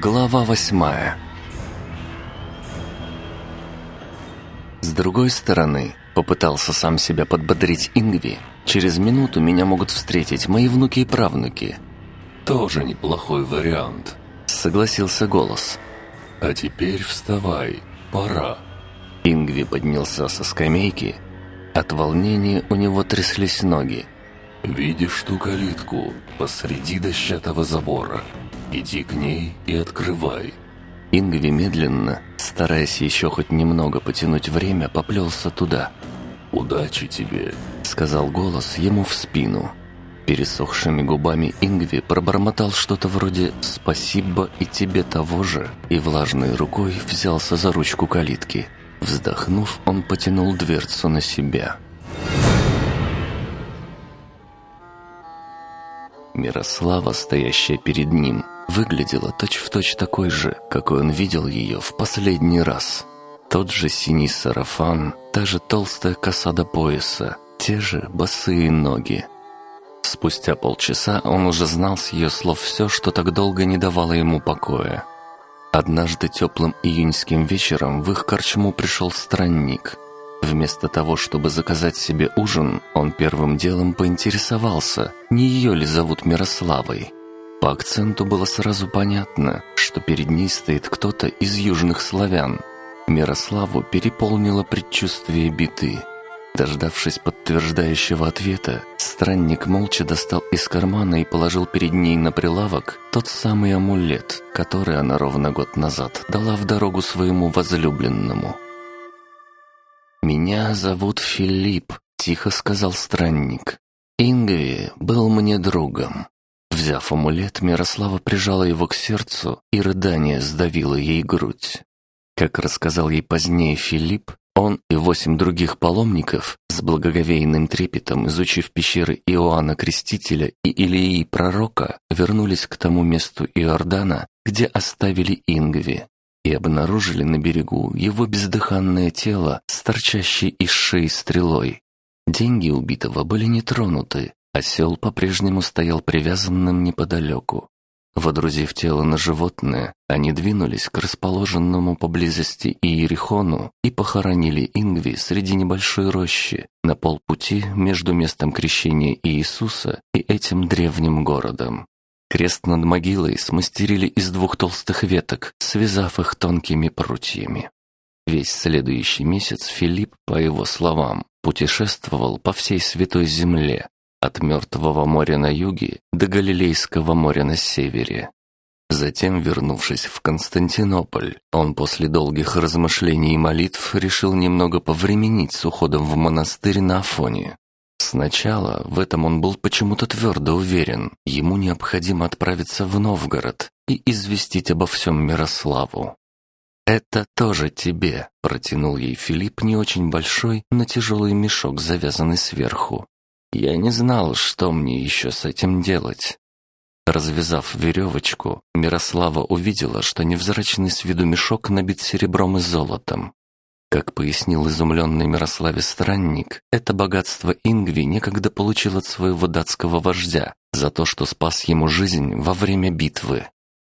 Глава восьмая С другой стороны, попытался сам себя подбодрить Ингви, через минуту меня могут встретить мои внуки и правнуки. «Тоже неплохой вариант», — согласился голос. «А теперь вставай, пора». Ингви поднялся со скамейки. От волнения у него тряслись ноги. «Видишь ту калитку посреди дощатого забора? Иди к ней и открывай». Ингви медленно, стараясь еще хоть немного потянуть время, поплелся туда. «Удачи тебе», — сказал голос ему в спину. Пересохшими губами Ингви пробормотал что-то вроде «спасибо и тебе того же» и влажной рукой взялся за ручку калитки. Вздохнув, он потянул дверцу на себя. Мирослава, стоящая перед ним, выглядела точь-в-точь точь такой же, какой он видел ее в последний раз. Тот же синий сарафан, та же толстая коса до пояса, те же босые ноги. Спустя полчаса он уже знал с ее слов все, что так долго не давало ему покоя. Однажды теплым июньским вечером в их корчму пришел странник. Вместо того, чтобы заказать себе ужин, он первым делом поинтересовался, не ее ли зовут Мирославой. По акценту было сразу понятно, что перед ней стоит кто-то из южных славян. Мирославу переполнило предчувствие биты. Дождавшись подтверждающего ответа, странник молча достал из кармана и положил перед ней на прилавок тот самый амулет, который она ровно год назад дала в дорогу своему возлюбленному. «Меня зовут Филипп», — тихо сказал странник. «Ингви был мне другом. Взяв амулет, Мирослава прижала его к сердцу, и рыдание сдавило ей грудь. Как рассказал ей позднее Филипп, он и восемь других паломников, с благоговейным трепетом изучив пещеры Иоанна Крестителя и Илии Пророка, вернулись к тому месту Иордана, где оставили Ингви, и обнаружили на берегу его бездыханное тело с торчащей из шеи стрелой. Деньги убитого были не тронуты, Осел по-прежнему стоял привязанным неподалеку. Водрузив тело на животное, они двинулись к расположенному поблизости Иерихону и похоронили Ингви среди небольшой рощи на полпути между местом крещения Иисуса и этим древним городом. Крест над могилой смастерили из двух толстых веток, связав их тонкими прутьями. Весь следующий месяц Филипп, по его словам, путешествовал по всей Святой Земле, от Мертвого моря на юге до Галилейского моря на севере. Затем, вернувшись в Константинополь, он после долгих размышлений и молитв решил немного повременить с уходом в монастырь на Афоне. Сначала в этом он был почему-то твердо уверен, ему необходимо отправиться в Новгород и известить обо всем Мирославу. «Это тоже тебе», — протянул ей Филипп не очень большой, но тяжелый мешок, завязанный сверху. Я не знал, что мне еще с этим делать. Развязав веревочку, Мирослава увидела, что невзрачный с виду мешок набит серебром и золотом. Как пояснил изумленный Мирославе странник, это богатство Ингви некогда получил от своего датского вождя за то, что спас ему жизнь во время битвы.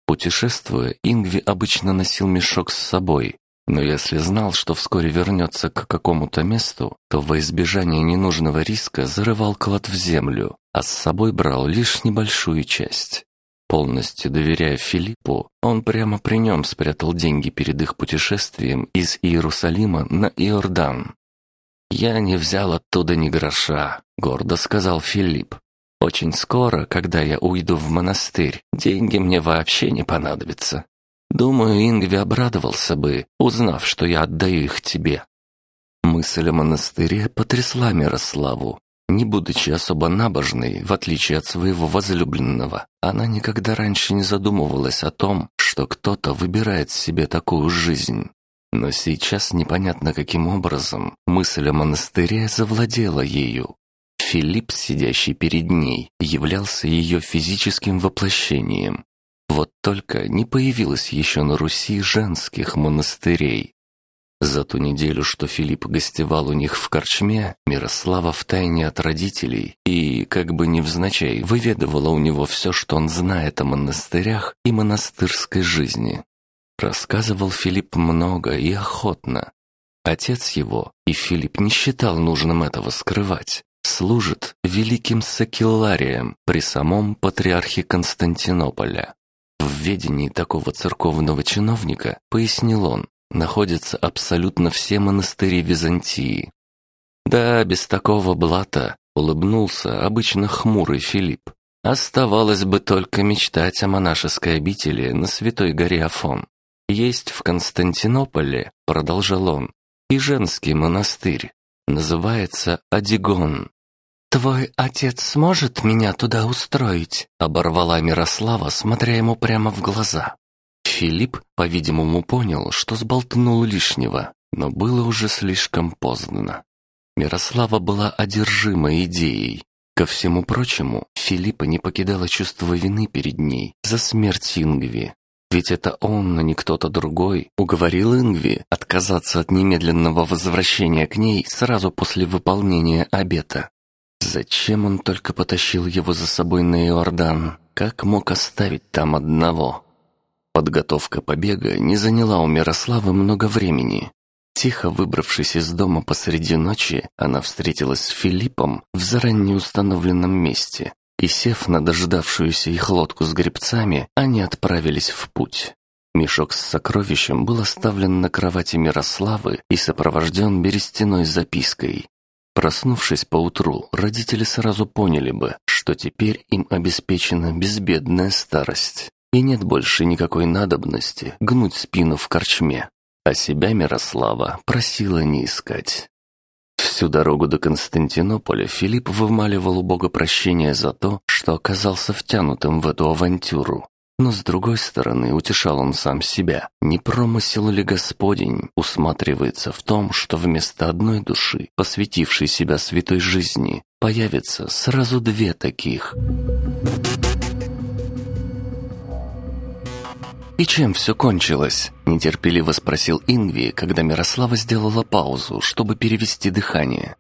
Путешествуя, Ингви обычно носил мешок с собой, но если знал, что вскоре вернется к какому-то месту, то во избежание ненужного риска зарывал клад в землю, а с собой брал лишь небольшую часть. Полностью доверяя Филиппу, он прямо при нем спрятал деньги перед их путешествием из Иерусалима на Иордан. «Я не взял оттуда ни гроша», — гордо сказал Филипп. «Очень скоро, когда я уйду в монастырь, деньги мне вообще не понадобятся. Думаю, Ингви обрадовался бы, узнав, что я отдаю их тебе». Мысль о монастыре потрясла Мирославу. Не будучи особо набожной, в отличие от своего возлюбленного, она никогда раньше не задумывалась о том, что кто-то выбирает себе такую жизнь. Но сейчас непонятно каким образом мысль о монастыре завладела ею. Филипп, сидящий перед ней, являлся ее физическим воплощением, вот только не появилось еще на Руси женских монастырей. За ту неделю, что Филипп гостевал у них в корчме, Мирослава втайне от родителей и, как бы невзначай, выведывала у него все, что он знает о монастырях и монастырской жизни. Рассказывал Филипп много и охотно. Отец его, и Филипп не считал нужным этого скрывать, служит великим сакелларием при самом патриархе Константинополя. В ведении такого церковного чиновника, пояснил он, находятся абсолютно все монастыри Византии. Да, без такого блата, улыбнулся обычно хмурый Филипп. Оставалось бы только мечтать о монашеской обители на Святой горе Афон. Есть в Константинополе, продолжал он, и женский монастырь. Называется Адигон. «Твой отец сможет меня туда устроить?» — оборвала Мирослава, смотря ему прямо в глаза. Филипп, по-видимому, понял, что сболтнул лишнего, но было уже слишком поздно. Мирослава была одержима идеей. Ко всему прочему, Филиппа не покидало чувство вины перед ней за смерть Ингви. Ведь это он, а не кто-то другой, уговорил Ингви отказаться от немедленного возвращения к ней сразу после выполнения обета. Зачем он только потащил его за собой на Иордан? Как мог оставить там одного? Подготовка побега не заняла у Мирославы много времени. Тихо выбравшись из дома посреди ночи, она встретилась с Филиппом в заранее установленном месте, и, сев на дождавшуюся их лодку с гребцами, они отправились в путь. Мешок с сокровищем был оставлен на кровати Мирославы и сопровожден берестяной запиской. Проснувшись поутру, родители сразу поняли бы, что теперь им обеспечена безбедная старость и нет больше никакой надобности гнуть спину в корчме, а себя Мирослава просила не искать. Всю дорогу до Константинополя Филипп вымаливал у Бога прощения за то, что оказался втянутым в эту авантюру. Но с другой стороны, утешал он сам себя. Не промысел ли Господень усматривается в том, что вместо одной души, посвятившей себя святой жизни, появится сразу две таких – «И чем все кончилось?» – нетерпеливо спросил Ингви, когда Мирослава сделала паузу, чтобы перевести дыхание.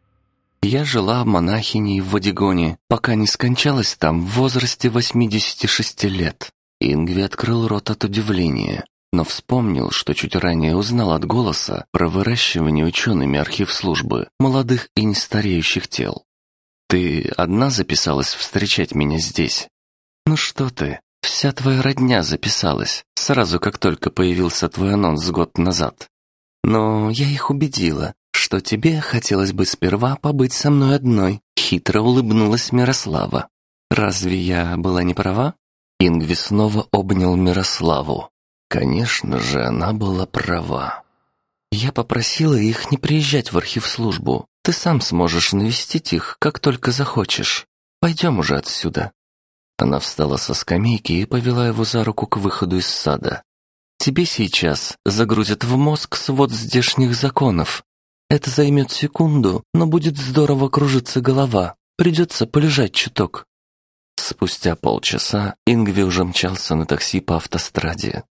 «Я жила монахиней в Вадигоне, пока не скончалась там в возрасте 86 лет». Ингви открыл рот от удивления, но вспомнил, что чуть ранее узнал от голоса про выращивание учеными архив службы молодых и нестареющих тел. «Ты одна записалась встречать меня здесь?» «Ну что ты, Вся твоя родня записалась, сразу как только появился твой анонс год назад. Но я их убедила, что тебе хотелось бы сперва побыть со мной одной», — хитро улыбнулась Мирослава. «Разве я была не права?» Ингви снова обнял Мирославу. Конечно же, она была права. «Я попросила их не приезжать в архив-службу. Ты сам сможешь навестить их, как только захочешь. Пойдем уже отсюда. Она встала со скамейки и повела его за руку к выходу из сада. «Тебе сейчас загрузят в мозг свод здешних законов. Это займет секунду, но будет здорово кружиться голова. Придется полежать чуток». Спустя полчаса Ингви уже мчался на такси по автостраде.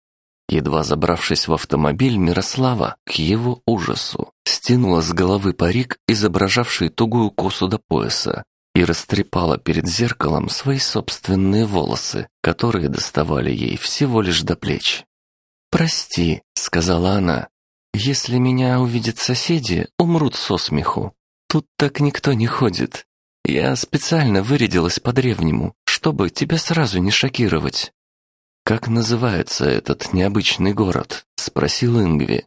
Едва забравшись в автомобиль, Мирослава, к его ужасу, стянула с головы парик, изображавший тугую косу до пояса, и растрепала перед зеркалом свои собственные волосы, которые доставали ей всего лишь до плеч. «Прости», — сказала она, — «если меня увидят соседи, умрут со смеху. Тут так никто не ходит. Я специально вырядилась по-древнему, чтобы тебя сразу не шокировать». «Как называется этот необычный город?» — спросил Ингви.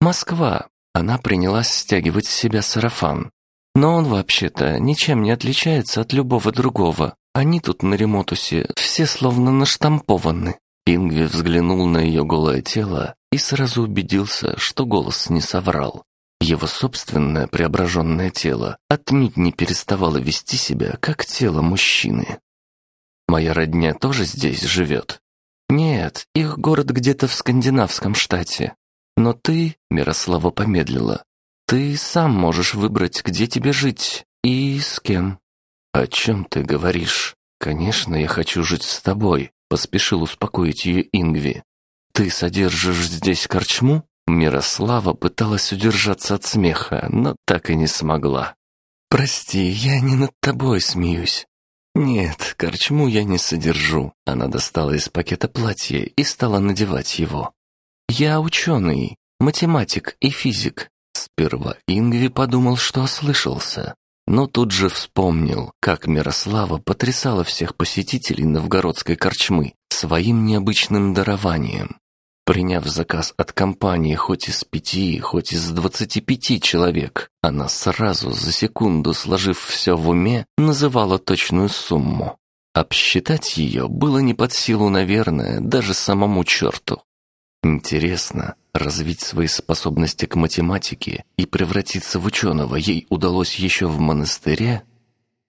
«Москва». Она принялась стягивать с себя сарафан. Но он вообще-то ничем не отличается от любого другого. Они тут на Ремотусе все словно наштампованы. Ингви взглянул на ее голое тело и сразу убедился, что голос не соврал. Его собственное преображенное тело отнюдь не переставало вести себя, как тело мужчины. «Моя родня тоже здесь живет?» «Нет, их город где-то в скандинавском штате. Но ты, — Мирослава помедлила, ты сам можешь выбрать, где тебе жить и с кем. О чем ты говоришь? Конечно, я хочу жить с тобой, поспешил успокоить ее Ингви. Ты содержишь здесь корчму? Мирослава пыталась удержаться от смеха, но так и не смогла. «Прости, я не над тобой смеюсь. «Нет, корчму я не содержу». Она достала из пакета платье и стала надевать его. «Я ученый, математик и физик». Сперва Ингви подумал, что ослышался, но тут же вспомнил, как Мирослава потрясала всех посетителей новгородской корчмы своим необычным дарованием. Приняв заказ от компании хоть из пяти, хоть из двадцати пяти человек, она сразу за секунду, сложив все в уме, называла точную сумму. Обсчитать ее было не под силу, наверное, даже самому черту. Интересно, развить свои способности к математике и превратиться в ученого ей удалось еще в монастыре?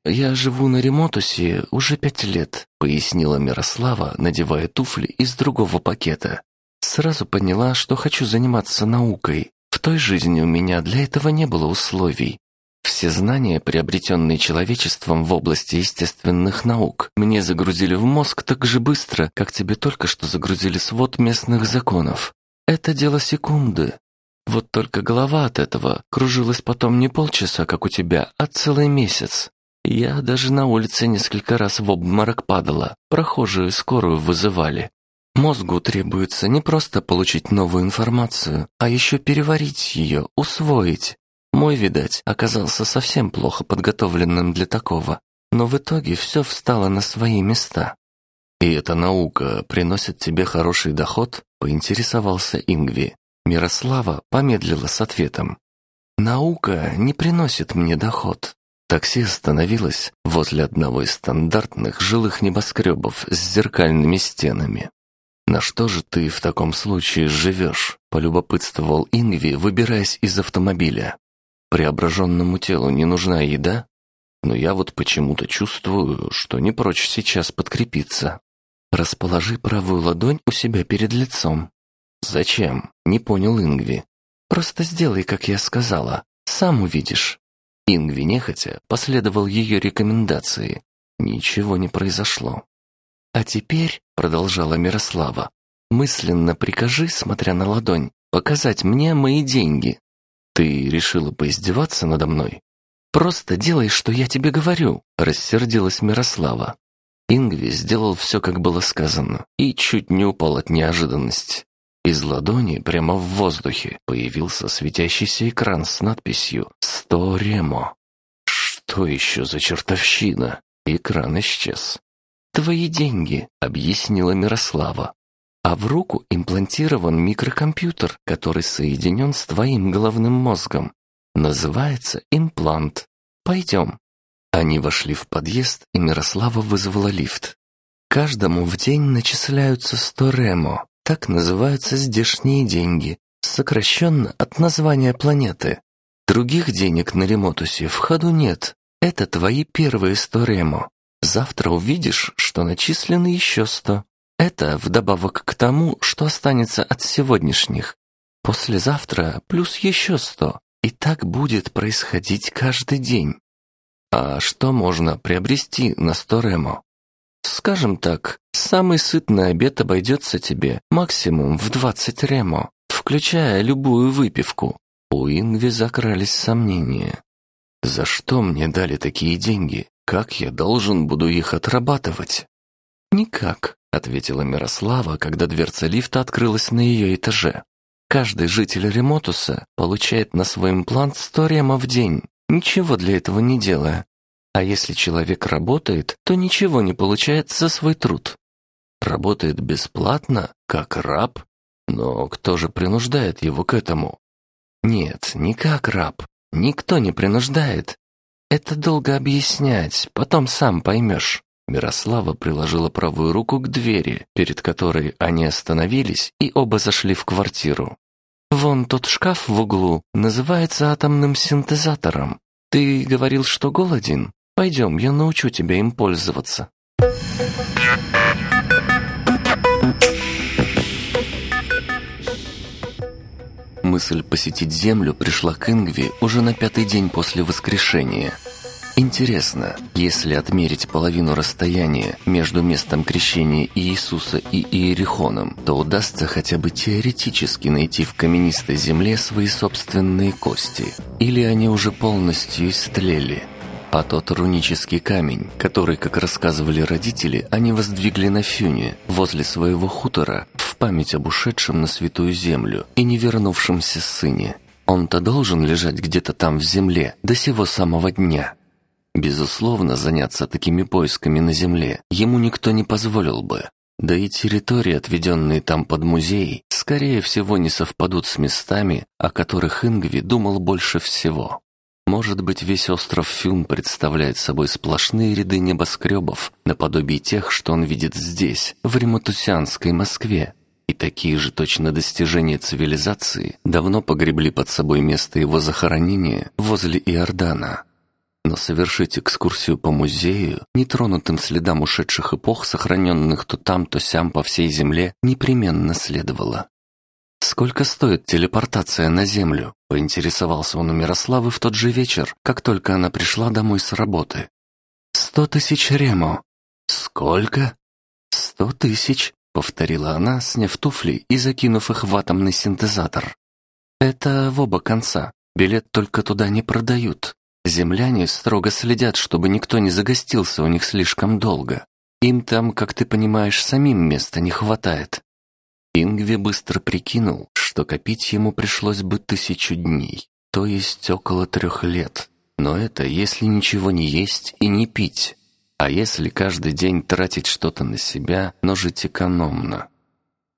«Я живу на Ремотусе уже пять лет», — пояснила Мирослава, надевая туфли из другого пакета. Сразу поняла, что хочу заниматься наукой. В той жизни у меня для этого не было условий. Все знания, приобретенные человечеством в области естественных наук, мне загрузили в мозг так же быстро, как тебе только что загрузили свод местных законов. Это дело секунды. Вот только голова от этого кружилась потом не полчаса, как у тебя, а целый месяц. Я даже на улице несколько раз в обморок падала, прохожие скорую вызывали. Мозгу требуется не просто получить новую информацию, а еще переварить ее, усвоить. Мой, видать, оказался совсем плохо подготовленным для такого, но в итоге все встало на свои места. «И эта наука приносит тебе хороший доход?» — поинтересовался Ингви. Мирослава помедлила с ответом. «Наука не приносит мне доход». Такси остановилось возле одного из стандартных жилых небоскребов с зеркальными стенами. «На что же ты в таком случае живешь?» — полюбопытствовал Ингви, выбираясь из автомобиля. «Преображенному телу не нужна еда? Но я вот почему-то чувствую, что не прочь сейчас подкрепиться. Расположи правую ладонь у себя перед лицом». «Зачем?» — не понял Ингви. «Просто сделай, как я сказала. Сам увидишь». Ингви нехотя последовал ее рекомендации. Ничего не произошло. «А теперь», — продолжала Мирослава, «мысленно прикажи, смотря на ладонь, показать мне мои деньги. Ты решила поиздеваться надо мной? Просто делай, что я тебе говорю», — рассердилась Мирослава. Ингви сделал все, как было сказано, и чуть не упал от неожиданности. Из ладони прямо в воздухе появился светящийся экран с надписью «Сто ремо». Что еще за чертовщина? Экран исчез твои деньги», — объяснила Мирослава. «А в руку имплантирован микрокомпьютер, который соединен с твоим головным мозгом. Называется имплант. Пойдем». Они вошли в подъезд, и Мирослава вызвала лифт. Каждому в день начисляются сто ремо, так называются здешние деньги, сокращенно от названия планеты. Других денег на Ремотусе в ходу нет. Это твои первые сто ремо. Завтра увидишь, что начислено еще сто. Это вдобавок к тому, что останется от сегодняшних. Послезавтра плюс еще сто. И так будет происходить каждый день. А что можно приобрести на сто ремо? Скажем так, самый сытный обед обойдется тебе максимум в двадцать ремо, включая любую выпивку. У Ингви закрались сомнения. За что мне дали такие деньги? Как я должен буду их отрабатывать? Никак, ответила Мирослава, когда дверца лифта открылась на ее этаже. Каждый житель Ремотуса получает на свой имплант 100 рема в день, ничего для этого не делая. А если человек работает, то ничего не получает за свой труд. Работает бесплатно, как раб? Но кто же принуждает его к этому? Нет, не как раб. Никто не принуждает. «Это долго объяснять, потом сам поймешь». Мирослава приложила правую руку к двери, перед которой они остановились и оба зашли в квартиру. «Вон тот шкаф в углу называется атомным синтезатором. Ты говорил, что голоден? Пойдем, я научу тебя им пользоваться». Мысль посетить Землю пришла к Ингви уже на пятый день после воскрешения. Интересно, если отмерить половину расстояния между местом крещения Иисуса и Иерихоном, то удастся хотя бы теоретически найти в каменистой земле свои собственные кости. Или они уже полностью истлели. А тот рунический камень, который, как рассказывали родители, они воздвигли на Фюне, возле своего хутора, память об ушедшем на святую землю и не вернувшемся сыне. Он-то должен лежать где-то там в земле до сего самого дня. Безусловно, заняться такими поисками на Земле ему никто не позволил бы. Да и территории, отведенные там под музей, скорее всего не совпадут с местами, о которых Ингви думал больше всего. Может быть, весь остров Фюн представляет собой сплошные ряды небоскребов, наподобие тех, что он видит здесь, в рематусианской Москве. Такие же точно достижения цивилизации давно погребли под собой место его захоронения возле Иордана. Но совершить экскурсию по музею, нетронутым следам ушедших эпох, сохраненных то там, то сям по всей Земле, непременно следовало. «Сколько стоит телепортация на Землю?» – поинтересовался он у Мирославы в тот же вечер, как только она пришла домой с работы. «Сто тысяч ремо». «Сколько?» «Сто тысяч», — повторила она, сняв туфли и закинув их в атомный синтезатор. «Это в оба конца. Билет только туда не продают. Земляне строго следят, чтобы никто не загостился у них слишком долго. Им там, как ты понимаешь, самим места не хватает. Ингви быстро прикинул, что копить ему пришлось бы тысячу дней, то есть около трех лет. Но это если ничего не есть и не пить. А если каждый день тратить что-то на себя, но жить экономно?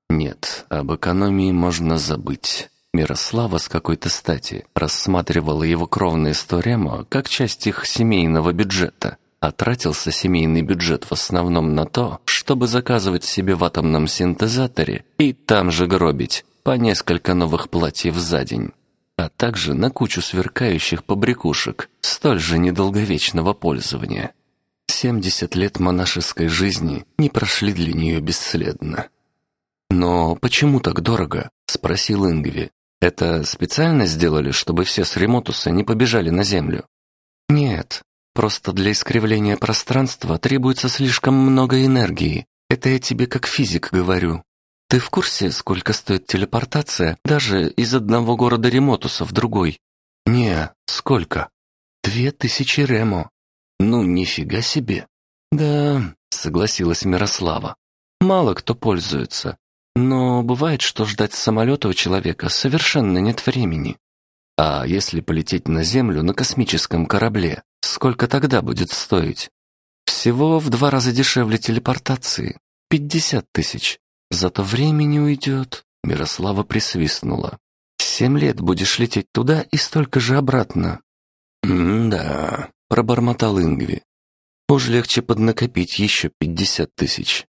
Нет, об экономии можно забыть. Мирослава с какой-то стати рассматривала его кровные сторема как часть их семейного бюджета, а тратился семейный бюджет в основном на то, чтобы заказывать себе в атомном синтезаторе и там же гробить по несколько новых платьев за день, а также на кучу сверкающих побрякушек столь же недолговечного пользования. 70 лет монашеской жизни не прошли для нее бесследно. «Но почему так дорого?» — спросил Ингви, это специально сделали, чтобы все с Ремотуса не побежали на Землю? Нет, просто для искривления пространства требуется слишком много энергии. Это я тебе как физик говорю. Ты в курсе, сколько стоит телепортация даже из одного города Ремотуса в другой? Не, сколько? Две тысячи ремо. Ну, нифига себе. Да, согласилась Мирослава. Мало кто пользуется. Но бывает, что ждать самолета у человека совершенно нет времени. А если полететь на Землю на космическом корабле, сколько тогда будет стоить? Всего в два раза дешевле телепортации. Пятьдесят тысяч. Зато времени уйдет. Мирослава присвистнула. Семь лет будешь лететь туда и столько же обратно. «М-да», — пробормотал Ингви. «Уж легче поднакопить еще пятьдесят тысяч.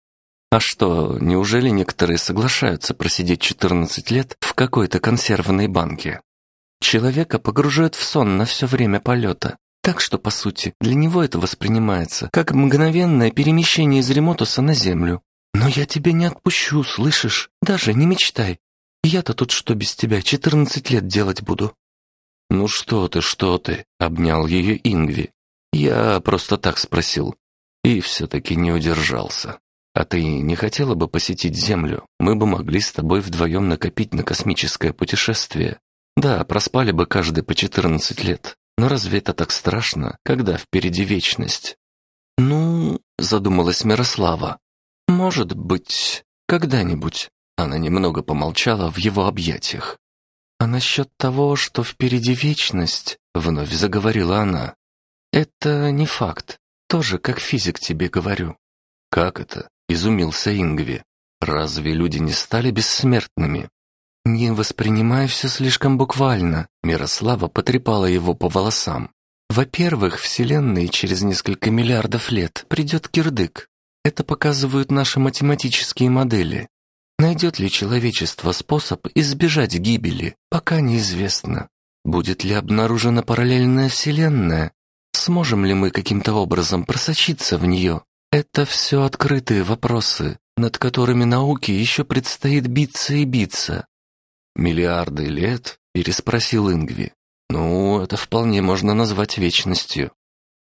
А что, неужели некоторые соглашаются просидеть 14 лет в какой-то консервной банке? Человека погружают в сон на все время полета. Так что, по сути, для него это воспринимается как мгновенное перемещение из Ремотуса на Землю. Но я тебя не отпущу, слышишь? Даже не мечтай. Я-то тут что без тебя 14 лет делать буду? Ну что ты, что ты, обнял ее Ингви. Я просто так спросил. И все-таки не удержался. А ты не хотела бы посетить Землю? Мы бы могли с тобой вдвоем накопить на космическое путешествие. Да, проспали бы каждый по 14 лет. Но разве это так страшно, когда впереди вечность? Ну, задумалась Мирослава. Может быть, когда-нибудь. Она немного помолчала в его объятиях. А насчет того, что впереди вечность, вновь заговорила она. Это не факт. Тоже как физик тебе говорю. Как это? Изумился Ингви. Разве люди не стали бессмертными? Не воспринимай все слишком буквально. Мирослава потрепала его по волосам. Во-первых, Вселенной через несколько миллиардов лет придет кирдык. Это показывают наши математические модели. Найдет ли человечество способ избежать гибели, пока неизвестно. Будет ли обнаружена параллельная Вселенная? Сможем ли мы каким-то образом просочиться в нее? Это все открытые вопросы, над которыми науке еще предстоит биться и биться. «Миллиарды лет?» — переспросил Ингви. «Ну, это вполне можно назвать вечностью».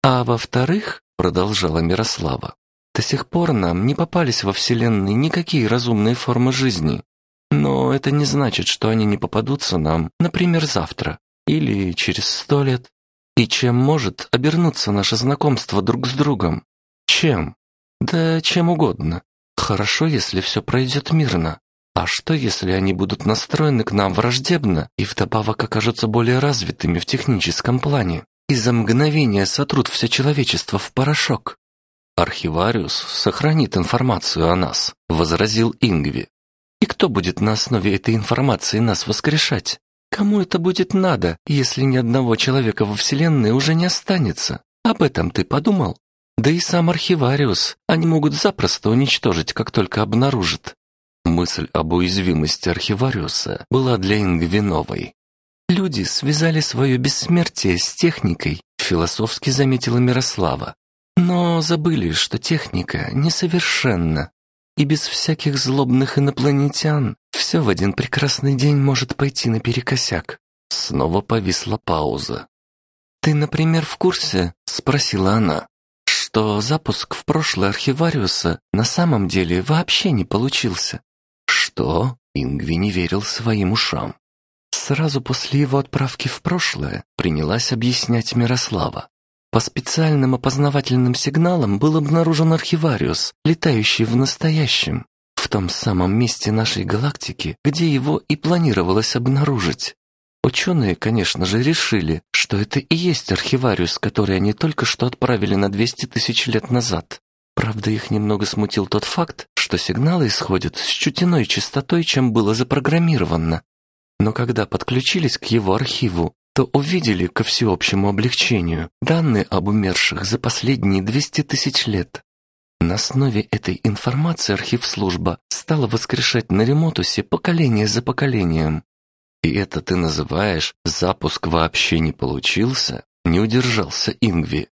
А во-вторых, продолжала Мирослава, до сих пор нам не попались во Вселенной никакие разумные формы жизни. Но это не значит, что они не попадутся нам, например, завтра или через сто лет. И чем может обернуться наше знакомство друг с другом? Чем? Да чем угодно. Хорошо, если все пройдет мирно. А что, если они будут настроены к нам враждебно и вдобавок окажутся более развитыми в техническом плане и за мгновение сотрут все человечество в порошок? Архивариус сохранит информацию о нас, возразил Ингви. И кто будет на основе этой информации нас воскрешать? Кому это будет надо, если ни одного человека во Вселенной уже не останется? Об этом ты подумал? Да и сам архивариус они могут запросто уничтожить, как только обнаружат. Мысль об уязвимости архивариуса была для Ингви новой. Люди связали свое бессмертие с техникой, философски заметила Мирослава. Но забыли, что техника несовершенна, и без всяких злобных инопланетян все в один прекрасный день может пойти наперекосяк. Снова повисла пауза. «Ты, например, в курсе?» — спросила она что запуск в прошлое архивариуса на самом деле вообще не получился. Что? Ингви не верил своим ушам. Сразу после его отправки в прошлое принялась объяснять Мирослава. По специальным опознавательным сигналам был обнаружен архивариус, летающий в настоящем, в том самом месте нашей галактики, где его и планировалось обнаружить. Ученые, конечно же, решили, что это и есть архивариус, который они только что отправили на 200 тысяч лет назад. Правда, их немного смутил тот факт, что сигналы исходят с чуть иной частотой, чем было запрограммировано. Но когда подключились к его архиву, то увидели ко всеобщему облегчению данные об умерших за последние 200 тысяч лет. На основе этой информации архив-служба стала воскрешать на Ремотусе поколение за поколением. «И это ты называешь, запуск вообще не получился?» Не удержался Ингви.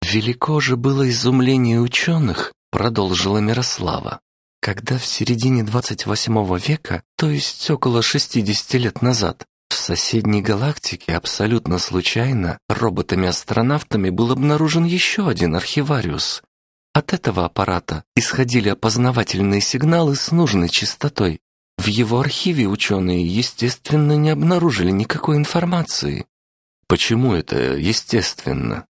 «Велико же было изумление ученых», — продолжила Мирослава. «Когда в середине 28 века, то есть около 60 лет назад, соседней галактике абсолютно случайно роботами-астронавтами был обнаружен еще один архивариус. От этого аппарата исходили опознавательные сигналы с нужной частотой, в его архиве ученые, естественно, не обнаружили никакой информации. Почему это естественно?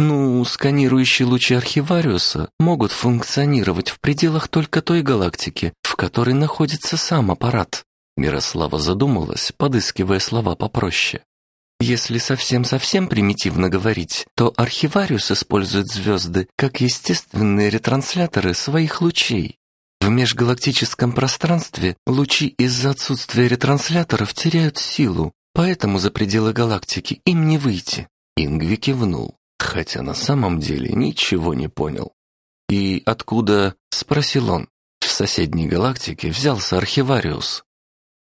Ну, сканирующие лучи архивариуса могут функционировать в пределах только той галактики, в которой находится сам аппарат. Мирослава задумалась, подыскивая слова попроще. Если совсем-совсем примитивно говорить, то архивариус использует звезды как естественные ретрансляторы своих лучей. В межгалактическом пространстве лучи из-за отсутствия ретрансляторов теряют силу, поэтому за пределы галактики им не выйти. Ингви кивнул, хотя на самом деле ничего не понял. «И откуда?» — спросил он. «В соседней галактике взялся архивариус».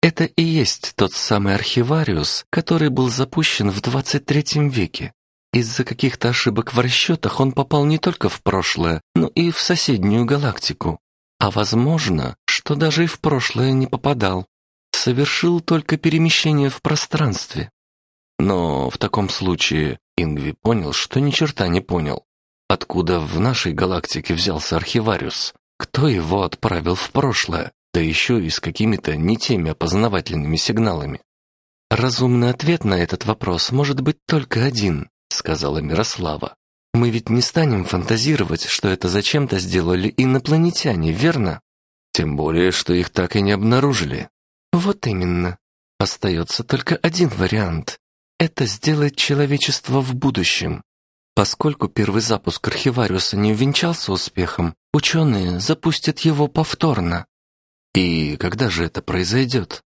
Это и есть тот самый архивариус, который был запущен в 23 веке. Из-за каких-то ошибок в расчетах он попал не только в прошлое, но и в соседнюю галактику. А возможно, что даже и в прошлое не попадал. Совершил только перемещение в пространстве. Но в таком случае Ингви понял, что ни черта не понял. Откуда в нашей галактике взялся архивариус? Кто его отправил в прошлое? Да еще и с какими-то не теми опознавательными сигналами. «Разумный ответ на этот вопрос может быть только один», — сказала Мирослава. Мы ведь не станем фантазировать, что это зачем-то сделали инопланетяне, верно? Тем более, что их так и не обнаружили. Вот именно. Остается только один вариант. Это сделать человечество в будущем. Поскольку первый запуск архивариуса не увенчался успехом, ученые запустят его повторно. И когда же это произойдет?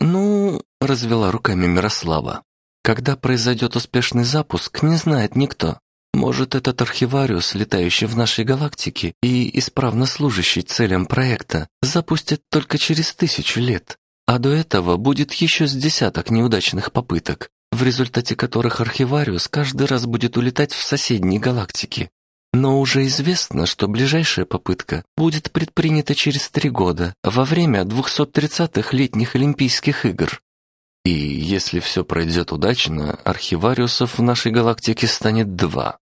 Ну, развела руками Мирослава. Когда произойдет успешный запуск, не знает никто. Может, этот архивариус, летающий в нашей галактике и исправно служащий целям проекта, запустят только через тысячу лет. А до этого будет еще с десяток неудачных попыток, в результате которых архивариус каждый раз будет улетать в соседние галактики. Но уже известно, что ближайшая попытка будет предпринята через три года, во время 230-х летних Олимпийских игр. И если все пройдет удачно, архивариусов в нашей галактике станет два.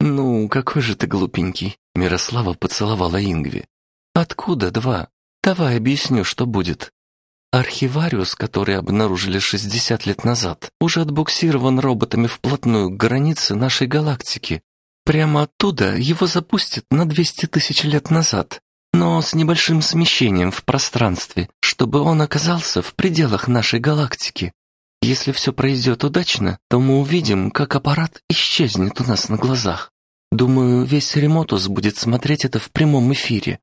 «Ну, какой же ты глупенький!» Мирослава поцеловала Ингви. «Откуда два? Давай объясню, что будет. Архивариус, который обнаружили 60 лет назад, уже отбуксирован роботами вплотную к границе нашей галактики. Прямо оттуда его запустят на 200 тысяч лет назад, но с небольшим смещением в пространстве, чтобы он оказался в пределах нашей галактики. Если все пройдет удачно, то мы увидим, как аппарат исчезнет у нас на глазах. Думаю, весь Ремотус будет смотреть это в прямом эфире.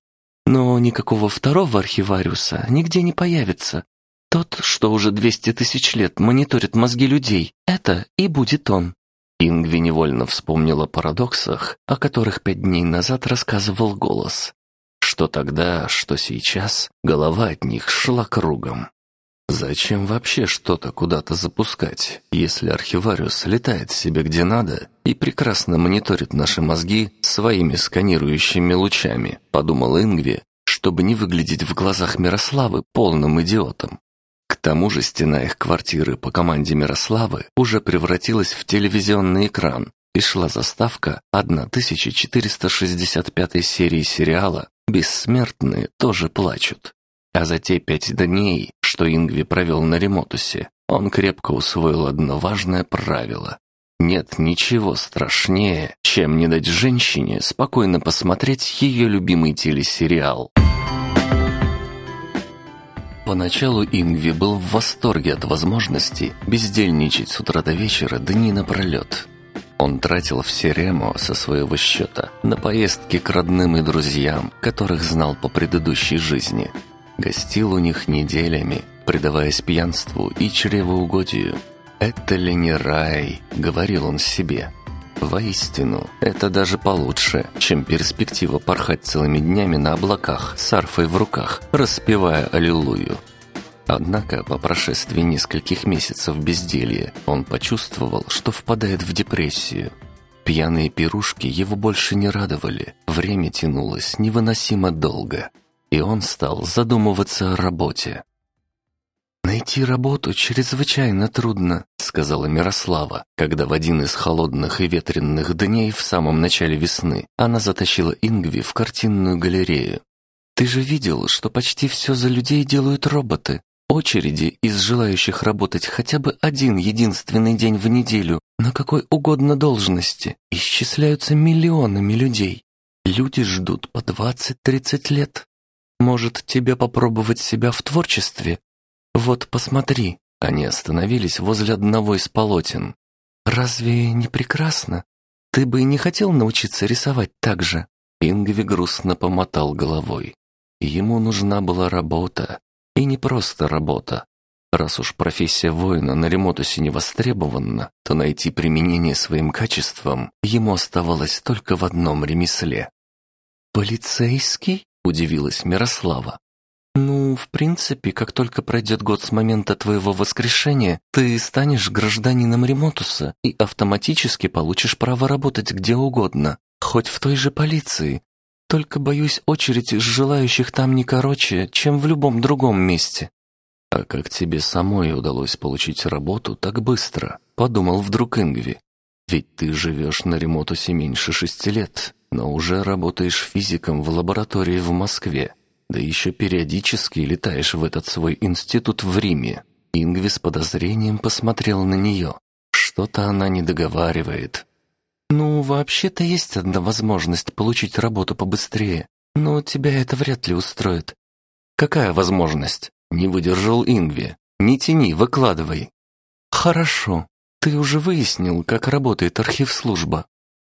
Но никакого второго архивариуса нигде не появится. Тот, что уже 200 тысяч лет мониторит мозги людей, это и будет он. Ингви невольно вспомнила о парадоксах, о которых пять дней назад рассказывал голос. Что тогда, что сейчас, голова от них шла кругом. Зачем вообще что-то куда-то запускать, если архивариус летает себе где надо и прекрасно мониторит наши мозги своими сканирующими лучами, подумал Ингви, чтобы не выглядеть в глазах Мирославы полным идиотом. Тому же стена их квартиры по команде Мирославы уже превратилась в телевизионный экран, и шла заставка 1465 серии сериала «Бессмертные тоже плачут». А за те пять дней, что Ингви провел на Ремотусе, он крепко усвоил одно важное правило. Нет ничего страшнее, чем не дать женщине спокойно посмотреть ее любимый телесериал. Поначалу Ингви был в восторге от возможности бездельничать с утра до вечера дни напролет. Он тратил все ремо со своего счета на поездки к родным и друзьям, которых знал по предыдущей жизни – Гостил у них неделями, предаваясь пьянству и чревоугодию. «Это ли не рай?» — говорил он себе. Воистину, это даже получше, чем перспектива порхать целыми днями на облаках с арфой в руках, распевая «Аллилуйю». Однако, по прошествии нескольких месяцев безделья, он почувствовал, что впадает в депрессию. Пьяные пирушки его больше не радовали, время тянулось невыносимо долго – и он стал задумываться о работе. «Найти работу чрезвычайно трудно», — сказала Мирослава, когда в один из холодных и ветренных дней в самом начале весны она затащила Ингви в картинную галерею. «Ты же видел, что почти все за людей делают роботы. Очереди из желающих работать хотя бы один единственный день в неделю на какой угодно должности исчисляются миллионами людей. Люди ждут по 20-30 лет. Может, тебе попробовать себя в творчестве? Вот посмотри». Они остановились возле одного из полотен. «Разве не прекрасно? Ты бы не хотел научиться рисовать так же?» Ингви грустно помотал головой. Ему нужна была работа. И не просто работа. Раз уж профессия воина на ремонтусе не востребована, то найти применение своим качествам ему оставалось только в одном ремесле. «Полицейский?» удивилась Мирослава. «Ну, в принципе, как только пройдет год с момента твоего воскрешения, ты станешь гражданином Ремотуса и автоматически получишь право работать где угодно, хоть в той же полиции. Только, боюсь, очередь из желающих там не короче, чем в любом другом месте». «А как тебе самой удалось получить работу так быстро?» — подумал вдруг Ингви. «Ведь ты живешь на Ремотусе меньше шести лет, но уже работаешь физиком в лаборатории в Москве, да еще периодически летаешь в этот свой институт в Риме. Ингви с подозрением посмотрел на нее. Что-то она не договаривает. «Ну, вообще-то есть одна возможность получить работу побыстрее, но тебя это вряд ли устроит». «Какая возможность?» Не выдержал Ингви. «Не тяни, выкладывай». «Хорошо. Ты уже выяснил, как работает архив-служба».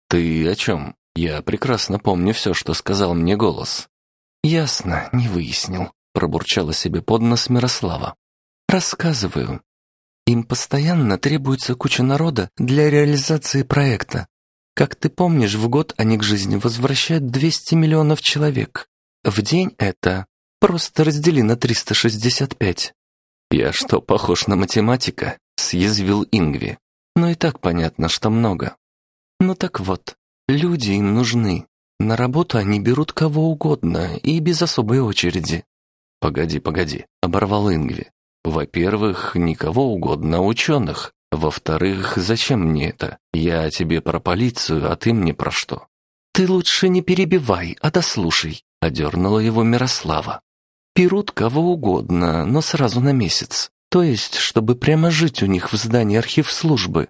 «Ты о чем?» Я прекрасно помню все, что сказал мне голос. «Ясно, не выяснил», — пробурчала себе под нос Мирослава. «Рассказываю. Им постоянно требуется куча народа для реализации проекта. Как ты помнишь, в год они к жизни возвращают 200 миллионов человек. В день это просто раздели на 365. «Я что, похож на математика?» — съязвил Ингви. «Ну и так понятно, что много. Ну так вот, Люди им нужны. На работу они берут кого угодно и без особой очереди. «Погоди, погоди», — оборвал Ингви. «Во-первых, никого угодно, ученых. Во-вторых, зачем мне это? Я тебе про полицию, а ты мне про что? Ты лучше не перебивай, а дослушай, одернула его Мирослава. Перут кого угодно, но сразу на месяц. То есть, чтобы прямо жить у них в здании архив службы.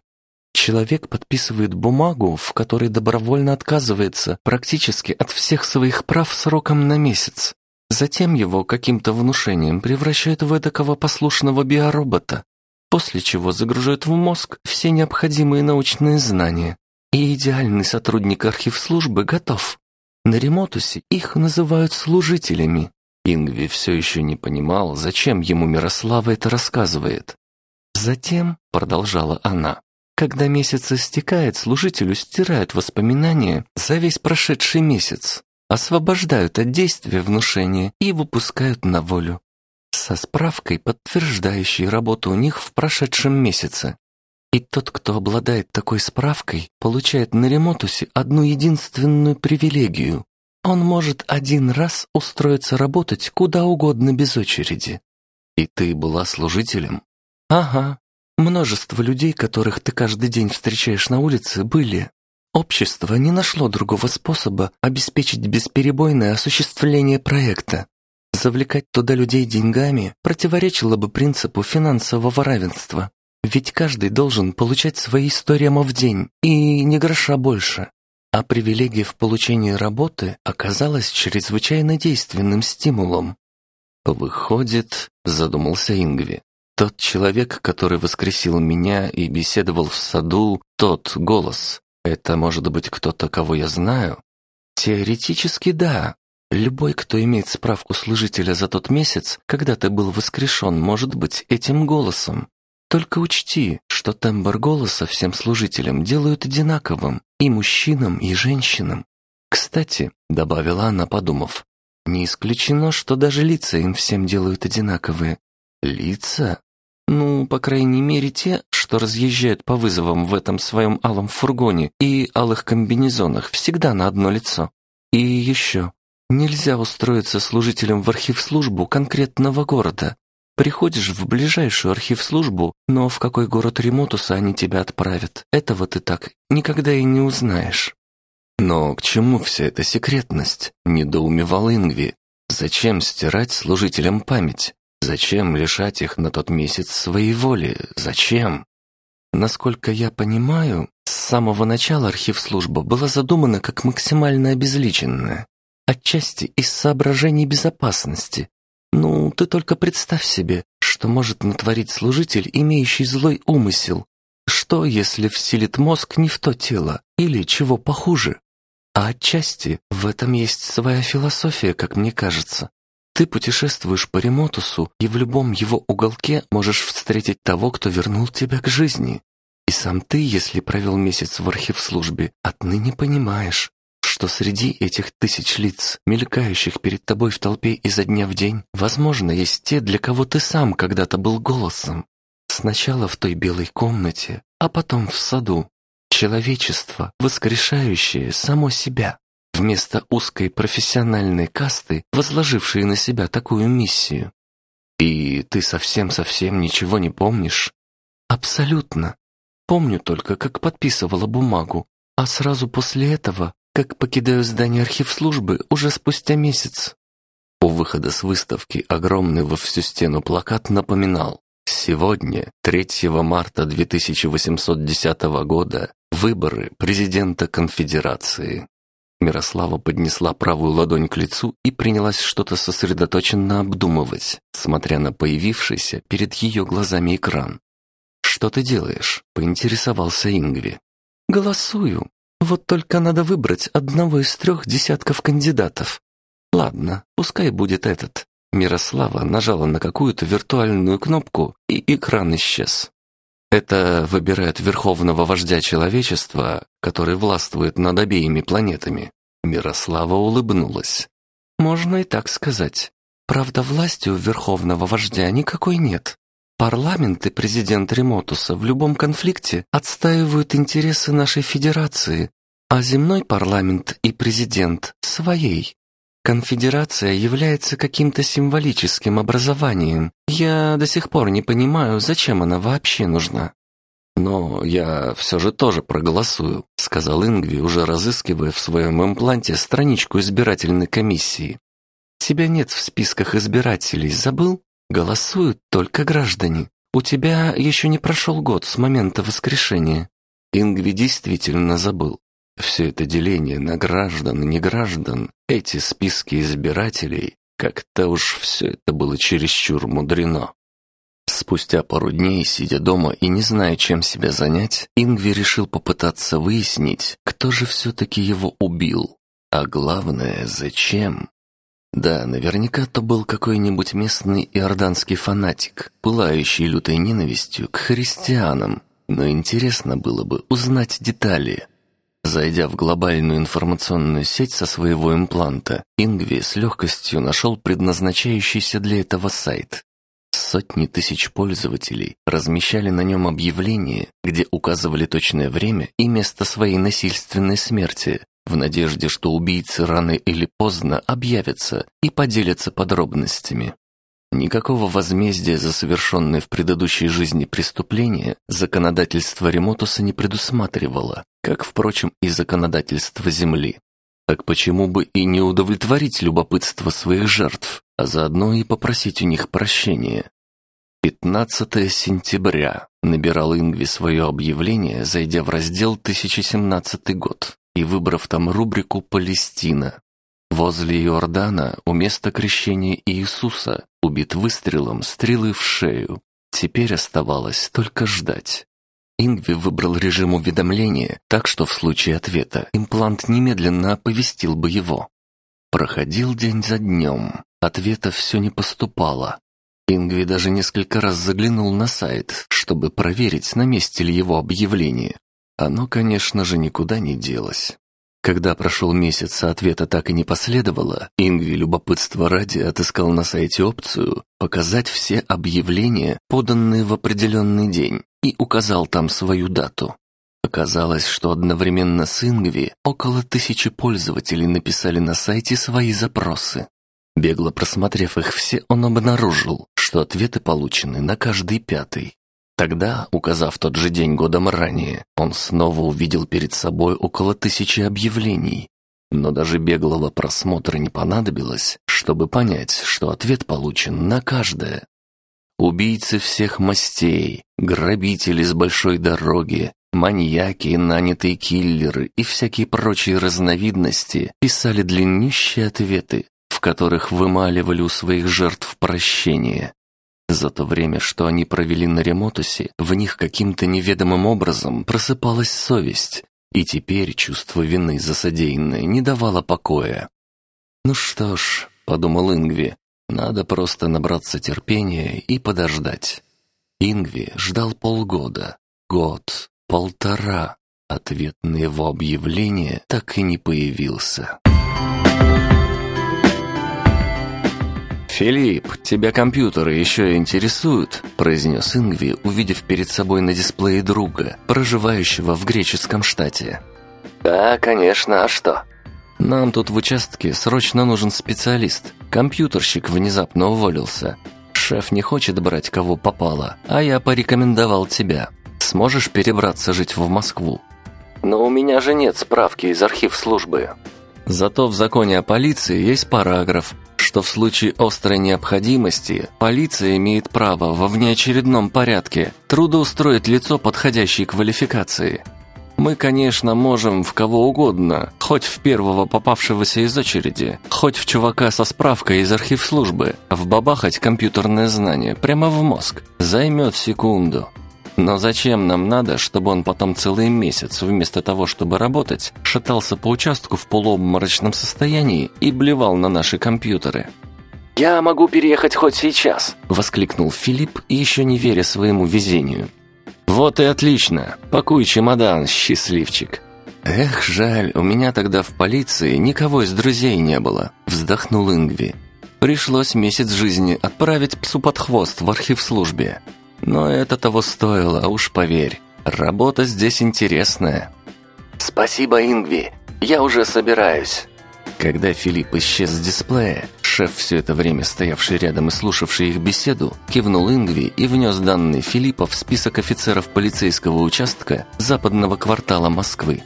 Человек подписывает бумагу, в которой добровольно отказывается практически от всех своих прав сроком на месяц. Затем его каким-то внушением превращают в эдакого послушного биоробота, после чего загружают в мозг все необходимые научные знания. И идеальный сотрудник архивслужбы готов. На Ремотусе их называют служителями. Ингви все еще не понимал, зачем ему Мирослава это рассказывает. Затем, продолжала она, когда месяц истекает, служителю стирают воспоминания за весь прошедший месяц, освобождают от действия внушения и выпускают на волю. Со справкой, подтверждающей работу у них в прошедшем месяце. И тот, кто обладает такой справкой, получает на Ремотусе одну единственную привилегию он может один раз устроиться работать куда угодно без очереди. И ты была служителем? Ага. Множество людей, которых ты каждый день встречаешь на улице, были. Общество не нашло другого способа обеспечить бесперебойное осуществление проекта. Завлекать туда людей деньгами противоречило бы принципу финансового равенства. Ведь каждый должен получать свои 100 ремов в день, и не гроша больше. А привилегия в получении работы оказалась чрезвычайно действенным стимулом. «Выходит», — задумался Ингви, «тот человек, который воскресил меня и беседовал в саду, тот голос, это может быть кто-то, кого я знаю?» «Теоретически да. Любой, кто имеет справку служителя за тот месяц, когда ты был воскрешен, может быть этим голосом. Только учти, что тембр голоса всем служителям делают одинаковым, и мужчинам, и женщинам. Кстати, добавила она, подумав, не исключено, что даже лица им всем делают одинаковые. Лица? Ну, по крайней мере, те, что разъезжают по вызовам в этом своем алом фургоне и алых комбинезонах, всегда на одно лицо. И еще, нельзя устроиться служителем в архив-службу конкретного города, Приходишь в ближайшую архив-службу, но в какой город Ремотуса они тебя отправят, этого ты так никогда и не узнаешь. Но к чему вся эта секретность? Недоумевал Ингви. Зачем стирать служителям память? Зачем лишать их на тот месяц своей воли? Зачем? Насколько я понимаю, с самого начала архив-служба была задумана как максимально обезличенная, отчасти из соображений безопасности, ну, ты только представь себе, что может натворить служитель, имеющий злой умысел. Что, если вселит мозг не в то тело, или чего похуже? А отчасти в этом есть своя философия, как мне кажется. Ты путешествуешь по Ремотусу, и в любом его уголке можешь встретить того, кто вернул тебя к жизни. И сам ты, если провел месяц в архив-службе, отныне понимаешь, что среди этих тысяч лиц, мелькающих перед тобой в толпе изо дня в день, возможно, есть те, для кого ты сам когда-то был голосом. Сначала в той белой комнате, а потом в саду. Человечество, воскрешающее само себя, вместо узкой профессиональной касты, возложившей на себя такую миссию. И ты совсем-совсем ничего не помнишь? Абсолютно. Помню только, как подписывала бумагу, а сразу после этого как покидаю здание архив-службы уже спустя месяц. У выхода с выставки огромный во всю стену плакат напоминал «Сегодня, 3 марта 2810 года, выборы президента конфедерации». Мирослава поднесла правую ладонь к лицу и принялась что-то сосредоточенно обдумывать, смотря на появившийся перед ее глазами экран. «Что ты делаешь?» — поинтересовался Ингви. «Голосую», вот только надо выбрать одного из трех десятков кандидатов. Ладно, пускай будет этот. Мирослава нажала на какую-то виртуальную кнопку, и экран исчез. Это выбирает верховного вождя человечества, который властвует над обеими планетами. Мирослава улыбнулась. Можно и так сказать. Правда, власти у верховного вождя никакой нет. Парламент и президент Ремотуса в любом конфликте отстаивают интересы нашей федерации, а земной парламент и президент – своей. Конфедерация является каким-то символическим образованием. Я до сих пор не понимаю, зачем она вообще нужна. «Но я все же тоже проголосую», — сказал Ингви, уже разыскивая в своем импланте страничку избирательной комиссии. «Тебя нет в списках избирателей, забыл? Голосуют только граждане. У тебя еще не прошел год с момента воскрешения». Ингви действительно забыл. Все это деление на граждан и неграждан, эти списки избирателей, как-то уж все это было чересчур мудрено. Спустя пару дней, сидя дома и не зная, чем себя занять, Ингви решил попытаться выяснить, кто же все-таки его убил. А главное, зачем? Да, наверняка то был какой-нибудь местный иорданский фанатик, пылающий лютой ненавистью к христианам. Но интересно было бы узнать детали. Зайдя в глобальную информационную сеть со своего импланта, Ингви с легкостью нашел предназначающийся для этого сайт Сотни тысяч пользователей размещали на нем объявления, где указывали точное время и место своей насильственной смерти, в надежде, что убийцы рано или поздно объявятся и поделятся подробностями. Никакого возмездия за совершенное в предыдущей жизни преступление законодательство Ремотуса не предусматривало, как, впрочем, и законодательство Земли. Так почему бы и не удовлетворить любопытство своих жертв, а заодно и попросить у них прощения? 15 сентября. Набирал Ингви свое объявление, зайдя в раздел 1017 год и выбрав там рубрику «Палестина». Возле Иордана, у места крещения Иисуса, убит выстрелом стрелы в шею. Теперь оставалось только ждать. Ингви выбрал режим уведомления, так что в случае ответа имплант немедленно оповестил бы его. Проходил день за днем, ответа все не поступало. Ингви даже несколько раз заглянул на сайт, чтобы проверить, на месте ли его объявление. Оно, конечно же, никуда не делось. Когда прошел месяц, а ответа так и не последовало, Ингви любопытство ради отыскал на сайте опцию «Показать все объявления, поданные в определенный день» и указал там свою дату. Оказалось, что одновременно с Ингви около тысячи пользователей написали на сайте свои запросы. Бегло просмотрев их все, он обнаружил, что ответы получены на каждый пятый. Тогда, указав тот же день годом ранее, он снова увидел перед собой около тысячи объявлений. Но даже беглого просмотра не понадобилось, чтобы понять, что ответ получен на каждое. Убийцы всех мастей, грабители с большой дороги, маньяки, нанятые киллеры и всякие прочие разновидности писали длиннющие ответы, в которых вымаливали у своих жертв прощение. За то время, что они провели на Ремотусе, в них каким-то неведомым образом просыпалась совесть, и теперь чувство вины за содеянное не давало покоя. «Ну что ж», — подумал Ингви, надо просто набраться терпения и подождать. Ингви ждал полгода, год, полтора. Ответ на его объявление так и не появился. «Филипп, тебя компьютеры еще интересуют?» – произнес Ингви, увидев перед собой на дисплее друга, проживающего в греческом штате. «Да, конечно, а что?» «Нам тут в участке срочно нужен специалист. Компьютерщик внезапно уволился. Шеф не хочет брать кого попало, а я порекомендовал тебя. Сможешь перебраться жить в Москву?» «Но у меня же нет справки из архив службы». Зато в законе о полиции есть параграф, что в случае острой необходимости полиция имеет право во внеочередном порядке трудоустроить лицо подходящей квалификации – мы, конечно, можем в кого угодно, хоть в первого попавшегося из очереди, хоть в чувака со справкой из архив службы, вбабахать компьютерное знание прямо в мозг. Займет секунду. Но зачем нам надо, чтобы он потом целый месяц, вместо того, чтобы работать, шатался по участку в полуобморочном состоянии и блевал на наши компьютеры? «Я могу переехать хоть сейчас!» – воскликнул Филипп, еще не веря своему везению. «Вот и отлично. Пакуй чемодан, счастливчик». «Эх, жаль, у меня тогда в полиции никого из друзей не было», — вздохнул Ингви. «Пришлось месяц жизни отправить псу под хвост в архив службе. Но это того стоило, уж поверь. Работа здесь интересная». «Спасибо, Ингви. Я уже собираюсь». Когда Филипп исчез с дисплея, шеф, все это время стоявший рядом и слушавший их беседу, кивнул Ингви и внес данные Филиппа в список офицеров полицейского участка западного квартала Москвы.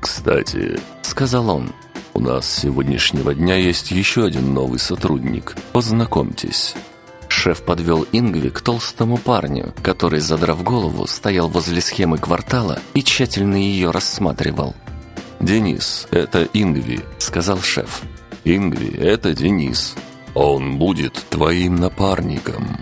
«Кстати», — сказал он, — «у нас с сегодняшнего дня есть еще один новый сотрудник. Познакомьтесь». Шеф подвел Ингви к толстому парню, который, задрав голову, стоял возле схемы квартала и тщательно ее рассматривал. «Денис, это Ингви», — сказал шеф. «Ингви, это Денис. Он будет твоим напарником».